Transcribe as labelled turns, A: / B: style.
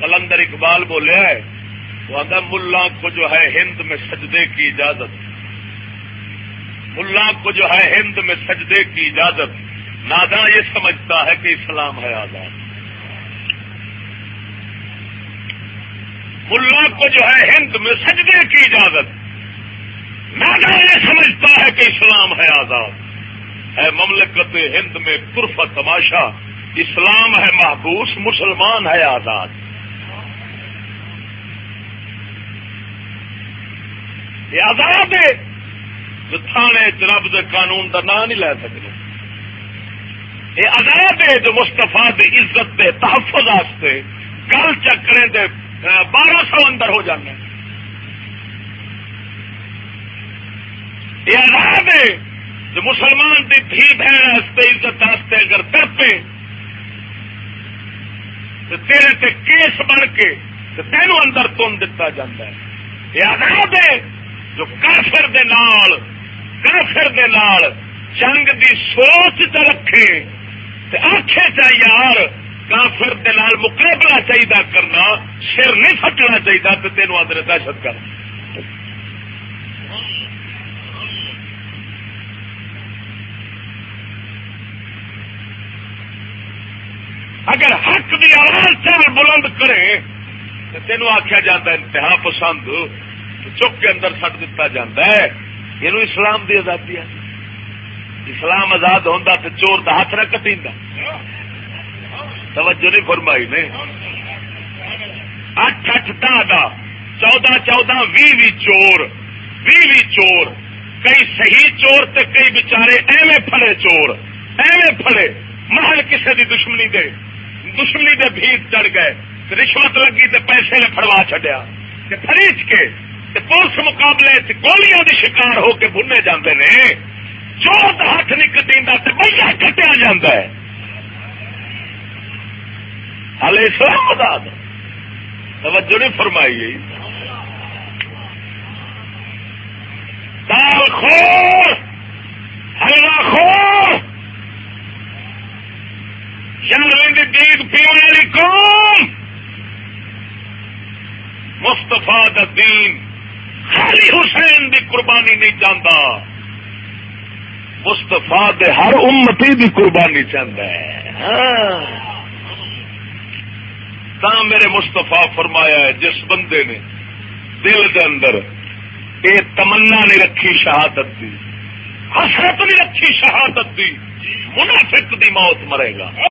A: کلندر اقبال بولے وہ آدھا ملا کو جو ہے ہند میں سجدے کی اجازت۔ ملا کو جو ہے ہند میں سجدے کی اجازت۔ نادا یہ سمجھتا ہے کہ اسلام ہے آزاد۔ ملا کو جو ہے ہند میں سجدے کی اجازت۔ نادا یہ سمجھتا ہے کہ اسلام ہے آزاد۔ ہے مملکت ہند میں قرف تماشا، اسلام ہے محبوس، مسلمان ہے آزاد۔ یہ آزاد ہے، جو تھانے جناب دے قانون کا نام نہیں لے سکتے۔ یہ آزاد ہے جو مستفا دی عزت دے تحفظ واسطے گل چکرے دے بارہ سو اندر ہو جانے۔ یہ آزاد ہے جو مسلمان کی دھی بہن عزت واسطے اگر ترپے تو تیرے تے کیس بن کے تینوں اندر تن دتا جاتا ہے۔ یہ آزاد ہے جو کافر دے نال، کافر دے نال جنگ دی سوچ چ رکھے۔ آخے چاہ یار، کافر دے نال مقابلہ چاہیے کرنا، سر نہیں فٹنا چاہیے تو تینوں آدھے دہشت کر اگر حق دی آواز چال بلند کرے تو تینوں آخیا جاتا انتہا پسند۔ چک کے اندر سٹ دتا جاتا ہے۔ یہ اسلام دی آزادی ہے۔ اسلام آزاد ہوتا تو چور کا ہاتھ نہ کٹی توجہ نہیں فرمائی نے۔ اٹھ اٹھ دہ چودہ چودہ بھی بھی چور۔ بھی بھی چور۔ کئی صحیح چور تے کئی بچارے ایویں پھڑے چور۔ ایویں پھڑے محل کسی دی دشمنی دے۔ دشمنی دے بھیت چڑھ گئے۔ رشوت لگی تے پیسے نے فڑوا چڈیا خرید کے پولیس مقابلے گولیاں دی شکار ہو کے بننے جاندے نے چوت ہاتھ نہیں کٹینا بہت کٹیا جا ہے۔ ہال اسلام آزاد توجہ نہیں فرمائی۔ گئی دال خور ہلوا خور۔ جنگ دیگ پینے والی قوم۔ مستفا دین۔ خالی حسین دی قربانی نہیں چاہتا۔ مستفا ہر امتی دی قربانی چاہتا ہے۔ ہاں۔ میرے مستفا فرمایا ہے، جس بندے نے دل دے اندر یہ تمنا نہیں رکھی شہادت دی، حسرت نہیں رکھی شہادت دی، منافق دی موت مرے گا۔